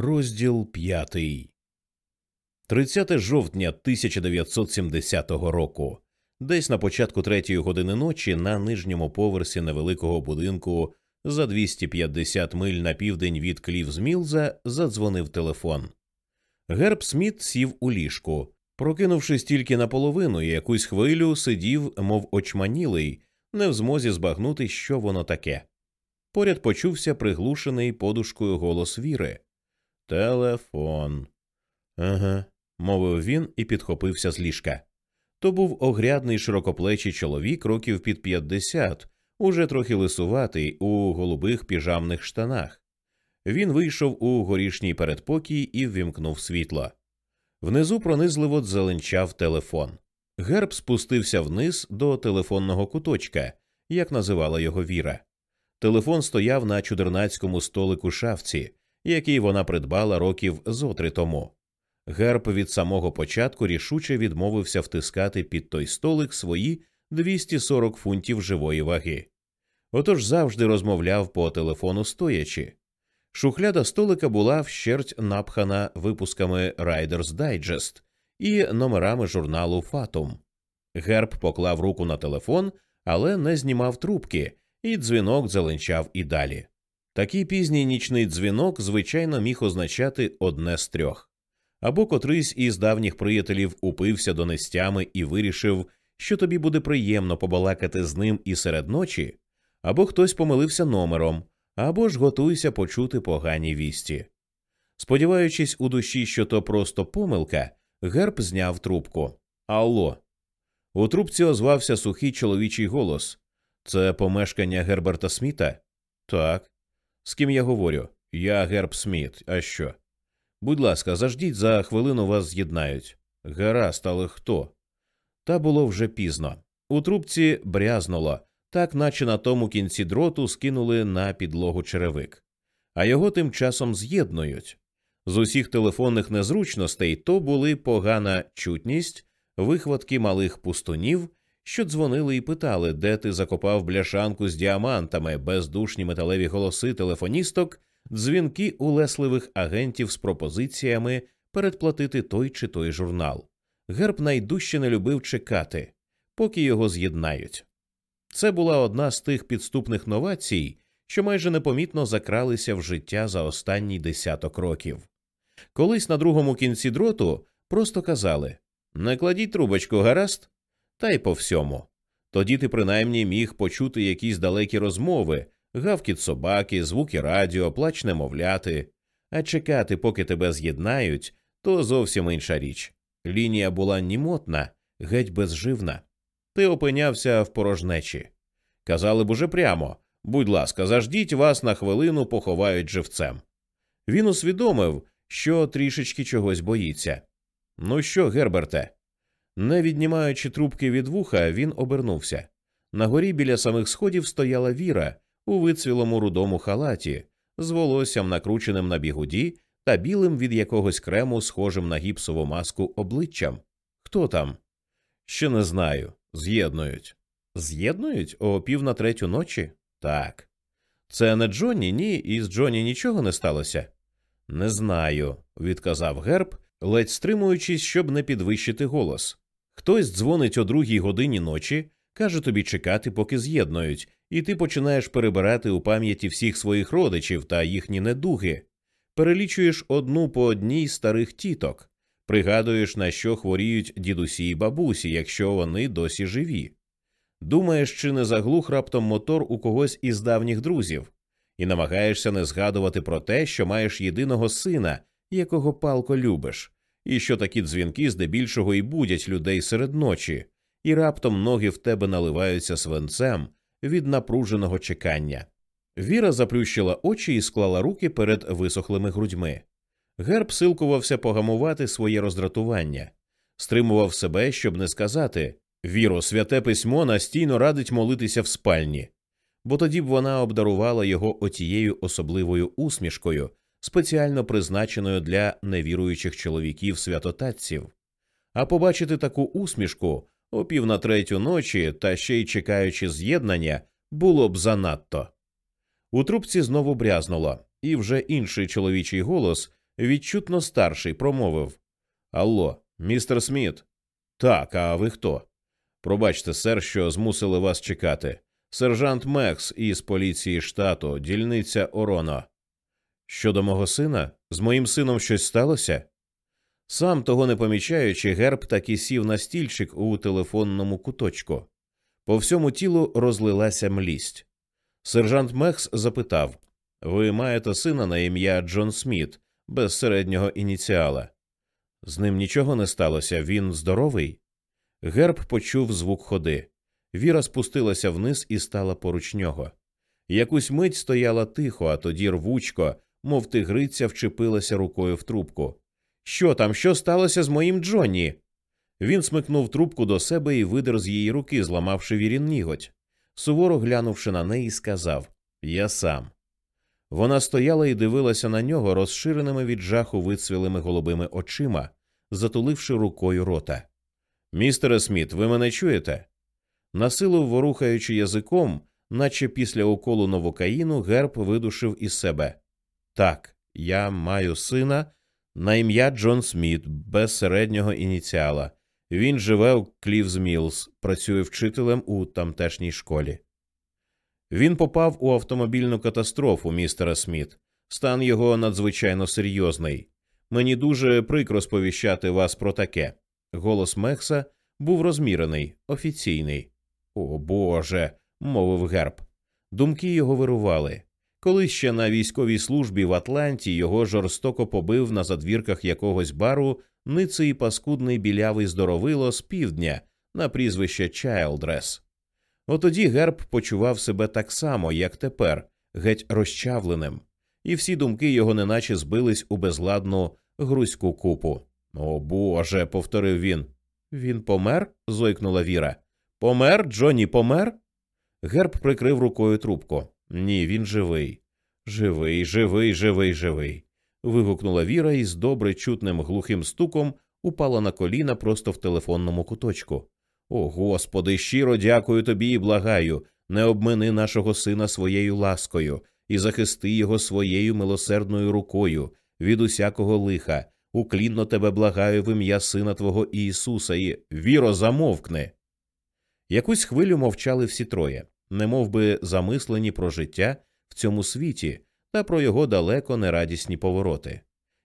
Розділ п'ятий. 30 жовтня 1970 року. Десь на початку третьої години ночі на нижньому поверсі невеликого будинку за 250 миль на південь від Клівзмілза задзвонив телефон. Герб Сміт сів у ліжку, прокинувшись тільки наполовину, якусь хвилю сидів, мов очманілий, не в змозі збагнути, що воно таке. Поряд почувся приглушений подушкою голос Віри. Телефон. Ага, мовив він і підхопився з ліжка. То був огрядний широкоплечий чоловік років під п'ятдесят, уже трохи лисуватий у голубих піжамних штанах. Він вийшов у горішній передпокій і ввімкнув світло. Внизу пронизливо дзеленчав телефон. Герб спустився вниз до телефонного куточка, як називала його Віра. Телефон стояв на чудернацькому столику шафці, який вона придбала років зотри тому. Герб від самого початку рішуче відмовився втискати під той столик свої 240 фунтів живої ваги. Отож завжди розмовляв по телефону стоячи. Шухляда столика була вщерть напхана випусками Riders Digest і номерами журналу Фатум. Герб поклав руку на телефон, але не знімав трубки, і дзвінок зеленчав і далі. Такий пізній нічний дзвінок, звичайно, міг означати одне з трьох або котрийсь із давніх приятелів упився донестями і вирішив, що тобі буде приємно побалакати з ним і серед ночі, або хтось помилився номером, або ж готуйся почути погані вісті. Сподіваючись у душі, що то просто помилка, герб зняв трубку. Алло. У трубці озвався сухий чоловічий голос. Це помешкання Герберта Сміта? Так. З ким я говорю? Я Герб Сміт. А що? Будь ласка, заждіть, за хвилину вас з'єднають. Гаразд, але хто? Та було вже пізно. У трубці брязнуло, так наче на тому кінці дроту скинули на підлогу черевик, а його тим часом з'єднують. З усіх телефонних незручностей то були погана чутність, вихватки малих пустунів, що дзвонили і питали, де ти закопав бляшанку з діамантами, бездушні металеві голоси телефоністок, дзвінки улесливих агентів з пропозиціями передплатити той чи той журнал. Герб найдужче не любив чекати, поки його з'єднають. Це була одна з тих підступних новацій, що майже непомітно закралися в життя за останній десяток років. Колись на другому кінці дроту просто казали не кладіть трубочку, гаразд, та й по всьому. Тоді ти принаймні міг почути якісь далекі розмови, гавкіт собаки, звуки радіо, плач немовляти, а чекати, поки тебе з'єднають, то зовсім інша річ. Лінія була німотна, геть безживна. Ти опинявся в порожнечі. Казали б уже прямо будь ласка, заждіть вас на хвилину поховають живцем. Він усвідомив, що трішечки чогось боїться. Ну що, Герберте? Не віднімаючи трубки від вуха, він обернувся. На горі біля самих сходів стояла Віра у вицвілому рудому халаті, з волоссям накрученим на бігуді та білим від якогось крему, схожим на гіпсову маску обличчям. Хто там? Ще не знаю. З'єднують. З'єднують о пів на третю ночі? Так. Це не Джонні, ні, і з Джонні нічого не сталося? Не знаю, відказав Герб, ледь стримуючись, щоб не підвищити голос. Хтось дзвонить о другій годині ночі, каже тобі чекати, поки з'єднують, і ти починаєш перебирати у пам'яті всіх своїх родичів та їхні недуги, перелічуєш одну по одній старих тіток, пригадуєш, на що хворіють дідусі й бабусі, якщо вони досі живі. Думаєш, чи не заглух раптом мотор у когось із давніх друзів, і намагаєшся не згадувати про те, що маєш єдиного сина, якого палко любиш, і що такі дзвінки здебільшого і будять людей серед ночі, і раптом ноги в тебе наливаються свинцем від напруженого чекання. Віра заплющила очі і склала руки перед висохлими грудьми. Герб силкувався погамувати своє роздратування, стримував себе, щоб не сказати Віро, святе письмо настійно радить молитися в спальні, бо тоді б вона обдарувала його отією особливою усмішкою, спеціально призначеною для невіруючих чоловіків святотатців. А побачити таку усмішку о пів на третю ночі та ще й чекаючи з'єднання, було б занадто. У трубці знову брязнуло, і вже інший чоловічий голос відчутно старший, промовив Алло, містер Сміт. Так, а ви хто? Пробачте, сер, що змусили вас чекати. Сержант Мекс із поліції штату, дільниця Ороно. Щодо мого сина, з моїм сином щось сталося? Сам того не помічаючи, герб таки сів на стільчик у телефонному куточку. По всьому тілу розлилася млість. Сержант Мекс запитав Ви маєте сина на ім'я Джон Сміт, без середнього ініціала. З ним нічого не сталося, він здоровий. Герб почув звук ходи. Віра спустилася вниз і стала поруч нього. Якусь мить стояла тихо, а тоді рвучко, мов тигриця, вчепилася рукою в трубку. Що там, що сталося з моїм Джонні? Він смикнув трубку до себе і видер з її руки, зламавши вірін ніготь. Суворо глянувши на неї, сказав Я сам. Вона стояла і дивилася на нього розширеними від жаху вицвілими голубими очима, затуливши рукою рота. Містере Сміт, ви мене чуєте? Насилу ворухаючи язиком, наче після уколу новокаїну, герб видушив із себе. Так, я маю сина на ім'я Джон Сміт, без середнього ініціала. Він живе у Клівз Мілз, працює вчителем у тамтешній школі. Він попав у автомобільну катастрофу, містера Сміт. Стан його надзвичайно серйозний. Мені дуже прикро сповіщати вас про таке. Голос Мекса був розмірений, офіційний. О Боже. мовив герб. Думки його вирували. Колись ще на військовій службі в Атланті його жорстоко побив на задвірках якогось бару ниций паскудний білявий здоровило з півдня на прізвище Чайлдрес. Отоді герб почував себе так само, як тепер, геть розчавленим, і всі думки його неначе збились у безладну грузьку купу. О Боже, повторив він. Він помер? зойкнула Віра. Помер? Джонні помер? Герб прикрив рукою трубку. Ні, він живий. Живий, живий, живий, живий. вигукнула Віра і з добре чутним глухим стуком упала на коліна просто в телефонному куточку. О Господи, щиро дякую тобі і благаю. Не обмини нашого сина своєю ласкою і захисти його своєю милосердною рукою від усякого лиха. Уклінно тебе благаю в ім'я Сина Твого Ісуса, і віро, замовкни. Якусь хвилю мовчали всі троє, немов би замислені про життя в цьому світі та про його далеко нерадісні повороти.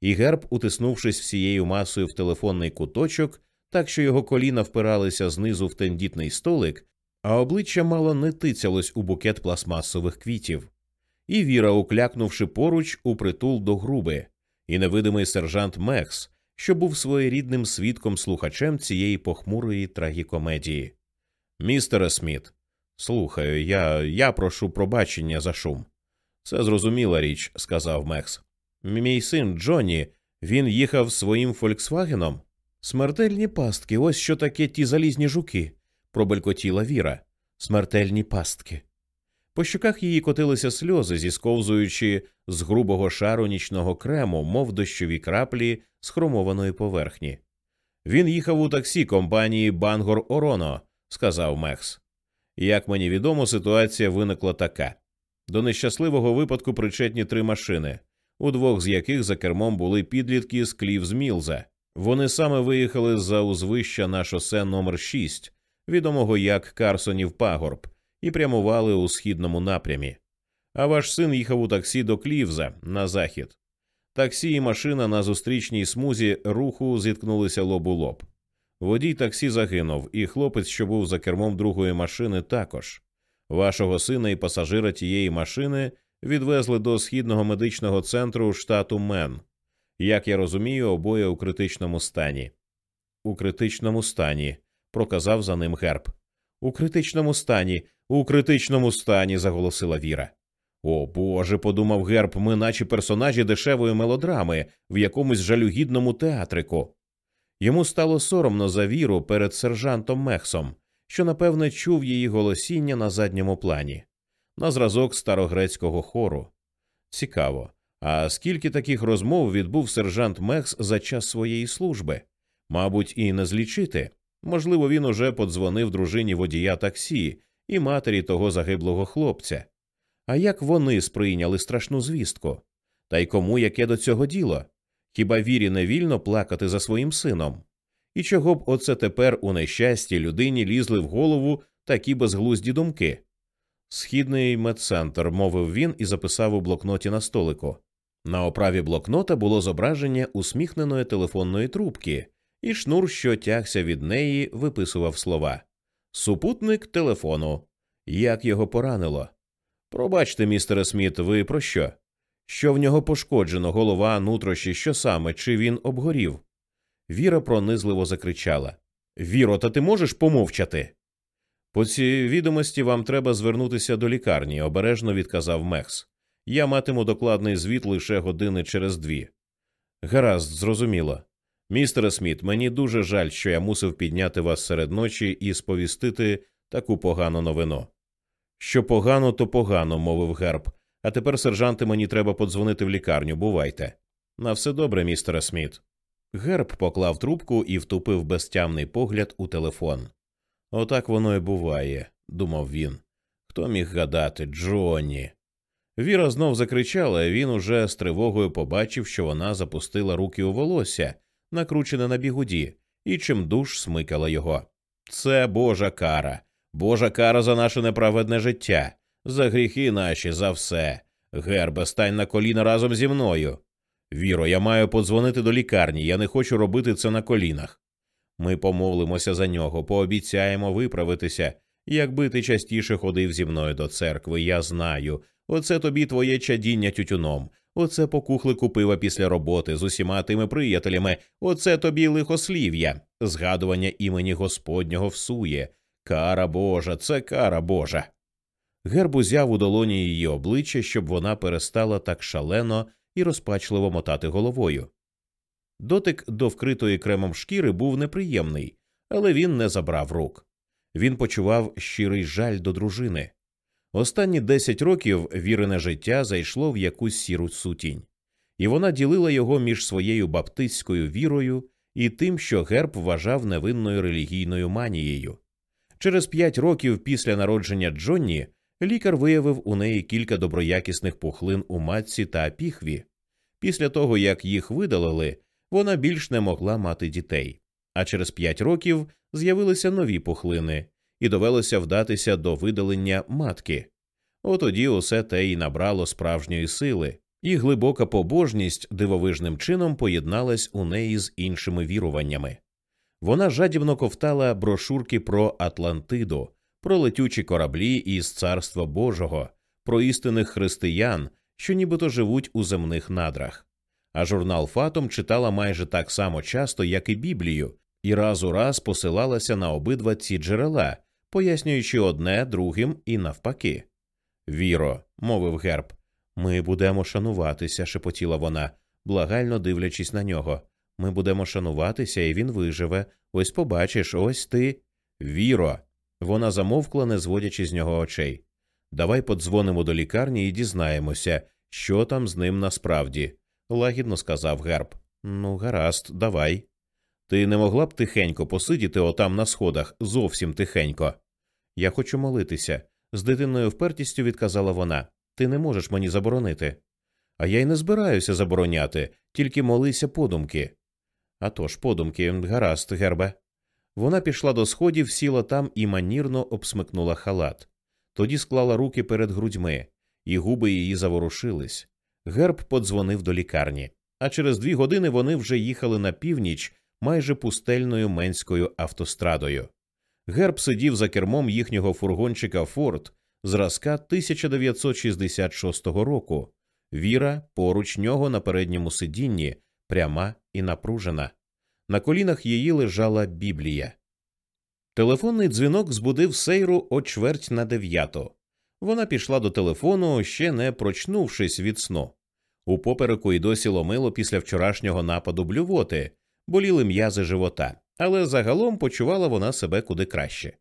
І герб, утиснувшись всією масою в телефонний куточок, так що його коліна впиралися знизу в тендітний столик, а обличчя мало не тицялось у букет пластмасових квітів, і Віра, уклякнувши поруч у притул до груби, і невидимий сержант Мекс, що був своєрідним свідком слухачем цієї похмурої трагікомедії. Містере Сміт, слухаю, я я прошу пробачення за шум. Це зрозуміла річ, сказав Мекс. Мій син Джонні, він їхав своїм Фольксвагеном. Смертельні пастки, ось що таке ті залізні жуки, пробелькотіла Віра. Смертельні пастки. По щоках її котилися сльози, зісковзуючи з грубого шару нічного крему, мов дощові краплі з хромованої поверхні. Він їхав у таксі компанії Бангор Ороно, сказав Мекс. Як мені відомо, ситуація виникла така. До нещасливого випадку причетні три машини, у двох з яких за кермом були підлітки з Клівз Мілза. Вони саме виїхали за узвища на шосе номер 6 відомого як Карсонів Пагорб, і прямували у східному напрямі. А ваш син їхав у таксі до Клівза на захід. Таксі і машина на зустрічній смузі руху зіткнулися лоб у лоб. Водій таксі загинув, і хлопець, що був за кермом другої машини, також. Вашого сина і пасажира тієї машини відвезли до східного медичного центру штату Мен. Як я розумію, обоє у критичному стані. У критичному стані, проказав за ним герб. У критичному стані, у критичному стані, заголосила Віра. О Боже, подумав герб, ми наче персонажі дешевої мелодрами в якомусь жалюгідному театрику. Йому стало соромно за віру перед сержантом Мехсом, що, напевне, чув її голосіння на задньому плані, на зразок старогрецького хору. Цікаво. А скільки таких розмов відбув сержант Мехс за час своєї служби? Мабуть, і не злічити. Можливо, він уже подзвонив дружині водія таксі і матері того загиблого хлопця. А як вони сприйняли страшну звістку? Та й кому яке до цього діло? Хіба вірі не вільно плакати за своїм сином? І чого б оце тепер у нещасті людині лізли в голову такі безглузді думки? Східний медцентр, мовив він і записав у блокноті на столику. На оправі блокнота було зображення усміхненої телефонної трубки, і шнур, що тягся від неї, виписував слова Супутник телефону. Як його поранило? Пробачте, містере Сміт, ви про що? Що в нього пошкоджено, голова, нутрощі, що саме, чи він обгорів? Віра пронизливо закричала Віро, та ти можеш помовчати? По цій відомості вам треба звернутися до лікарні, обережно відказав Мекс. Я матиму докладний звіт лише години через дві. Гаразд, зрозуміло. Містере Сміт, мені дуже жаль, що я мусив підняти вас серед ночі і сповістити таку погану новину. Що погано, то погано, мовив герб. А тепер, сержанти, мені треба подзвонити в лікарню. Бувайте. На все добре, містере Сміт. Герб поклав трубку і втупив безтямний погляд у телефон. Отак воно і буває, думав він. Хто міг гадати, Джонні? Віра знов закричала, він уже з тривогою побачив, що вона запустила руки у волосся, накручене на бігуді, і чимдуж смикала його. Це Божа кара, Божа кара за наше неправедне життя, за гріхи наші, за все. Гербе, стань на коліна разом зі мною. Віро, я маю подзвонити до лікарні, я не хочу робити це на колінах. Ми помолимося за нього, пообіцяємо виправитися. Якби ти частіше ходив зі мною до церкви, я знаю. Оце тобі твоє чадіння тютюном, оце покухлику пива після роботи з усіма тими приятелями, оце тобі лихослів'я, згадування імені Господнього всує. Кара Божа, це кара Божа. Герб узяв у долоні її обличчя, щоб вона перестала так шалено і розпачливо мотати головою. Дотик до вкритої кремом шкіри був неприємний, але він не забрав рук. Він почував щирий жаль до дружини. Останні десять років вірене життя зайшло в якусь сіру сутінь, і вона ділила його між своєю баптистською вірою і тим, що герб вважав невинною релігійною манією. Через п'ять років після народження Джонні лікар виявив у неї кілька доброякісних пухлин у матці та піхві. Після того, як їх видалили, вона більш не могла мати дітей. А через п'ять років з'явилися нові пухлини, і довелося вдатися до видалення матки. Отоді усе те й набрало справжньої сили, і глибока побожність дивовижним чином поєдналась у неї з іншими віруваннями. Вона жадібно ковтала брошурки про Атлантиду, про летючі кораблі із царства Божого, про істинних християн, що нібито живуть у земних надрах. А журнал Фатом читала майже так само часто, як і Біблію, і раз у раз посилалася на обидва ці джерела, пояснюючи одне другим і навпаки. Віро, мовив герб, ми будемо шануватися, шепотіла вона, благально дивлячись на нього. Ми будемо шануватися, і він виживе. Ось побачиш, ось ти. Віро. Вона замовкла, не зводячи з нього очей. Давай подзвонимо до лікарні і дізнаємося, що там з ним насправді, лагідно сказав герб. Ну, гаразд, давай. Ти не могла б тихенько посидіти отам на сходах, зовсім тихенько. Я хочу молитися. З дитинною впертістю відказала вона. Ти не можеш мені заборонити. А я й не збираюся забороняти, тільки молися подумки. «А тож, подумки, гаразд, гербе. Вона пішла до сходів, сіла там і манірно обсмикнула халат. Тоді склала руки перед грудьми, і губи її заворушились. Герб подзвонив до лікарні, а через дві години вони вже їхали на північ майже пустельною менською автострадою. Герб сидів за кермом їхнього фургончика Форд зразка 1966 року. Віра поруч нього на передньому сидінні, пряма і напружена. На колінах її лежала Біблія. Телефонний дзвінок збудив сейру о чверть на дев'яту. Вона пішла до телефону, ще не прочнувшись від сну. У попереку й досі ломило після вчорашнього нападу блювоти, боліли м'язи живота, але загалом почувала вона себе куди краще.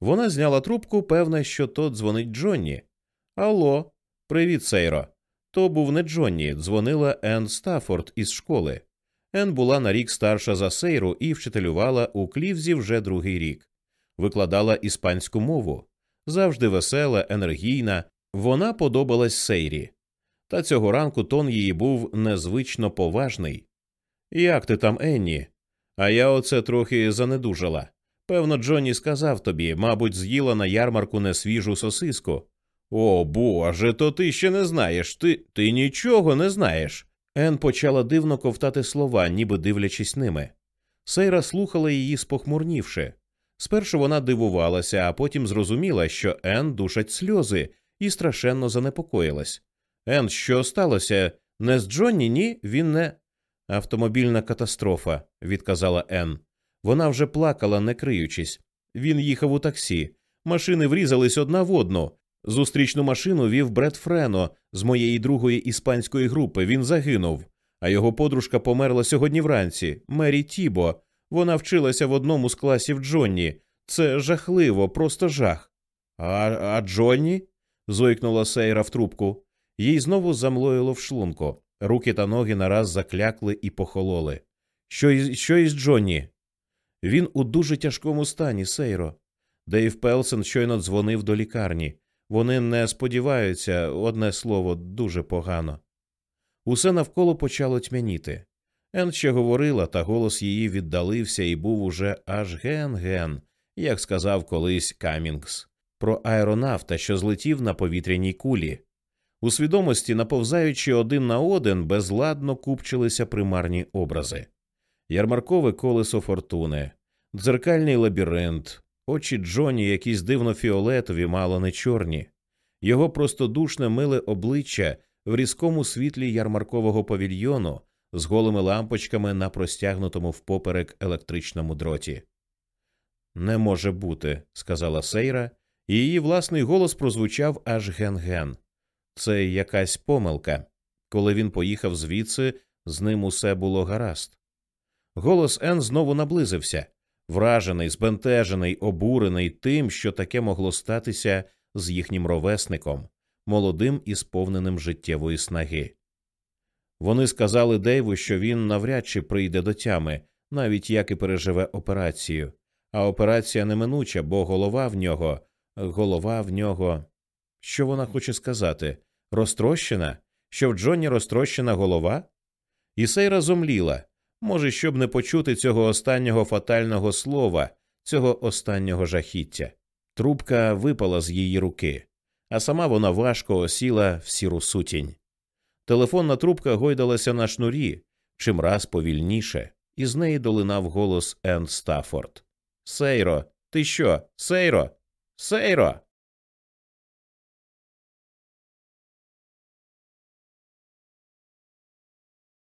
Вона зняла трубку, певна, що то дзвонить Джонні. Алло, привіт, Сейро. То був не Джонні, дзвонила Енн Стаффорд із школи. Ен була на рік старша за Сейру і вчителювала у Клівзі вже другий рік, викладала іспанську мову. Завжди весела, енергійна, вона подобалась Сейрі. Та цього ранку тон її був незвично поважний, Як ти там, Енні? А я оце трохи занедужала. Певно, Джонні сказав тобі, мабуть, з'їла на ярмарку несвіжу сосиску. О боже, то ти ще не знаєш. Ти ти нічого не знаєш. Ен почала дивно ковтати слова, ніби дивлячись ними. Сейра слухала її, спохмурнівши. Спершу вона дивувалася, а потім зрозуміла, що Ен душать сльози, і страшенно занепокоїлась. Ен, що сталося? Не з Джонні, ні, він не. Автомобільна катастрофа, відказала Ен. Вона вже плакала, не криючись. Він їхав у таксі. Машини врізались одна в одну. Зустрічну машину вів Бред Френо з моєї другої іспанської групи. Він загинув. А його подружка померла сьогодні вранці. Мері Тібо. Вона вчилася в одному з класів Джонні. Це жахливо, просто жах. А а Джонні? зойкнула Сейра в трубку. Їй знову замлоїло в шлунку. Руки та ноги нараз заклякли і похололи. Що із, що із Джонні? Він у дуже тяжкому стані, Сейро. Дейв Пелсен щойно дзвонив до лікарні. Вони не сподіваються, одне слово, дуже погано. Усе навколо почало тьмяніти. Ен ще говорила, та голос її віддалився і був уже аж ген-ген, як сказав колись Камінгс, про аеронавта, що злетів на повітряній кулі. У свідомості, наповзаючи один на один, безладно купчилися примарні образи ярмаркове колесо фортуни, дзеркальний лабіринт, очі Джоні, якісь дивно фіолетові, мало не чорні, його простодушне миле обличчя в різкому світлі ярмаркового павільйону з голими лампочками на простягнутому впоперек електричному дроті. Не може бути, сказала Сейра, і її власний голос прозвучав аж ген-ген. Це якась помилка. Коли він поїхав звідси, з ним усе було гаразд. Голос Ен знову наблизився, вражений, збентежений, обурений тим, що таке могло статися з їхнім ровесником, молодим і сповненим життєвої снаги. Вони сказали Дейву, що він навряд чи прийде до тями, навіть як і переживе операцію. А операція неминуча, бо голова в нього, голова в нього. Що вона хоче сказати? Розтрощена? Що в Джонні розтрощена голова? І Сейра зомліла. Може, щоб не почути цього останнього фатального слова, цього останнього жахіття. Трубка випала з її руки, а сама вона важко осіла в сіру сутінь. Телефонна трубка гойдалася на шнурі чимраз повільніше, і з неї долинав голос Енн Стаффорд. Сейро, ти що? Сейро? Сейро.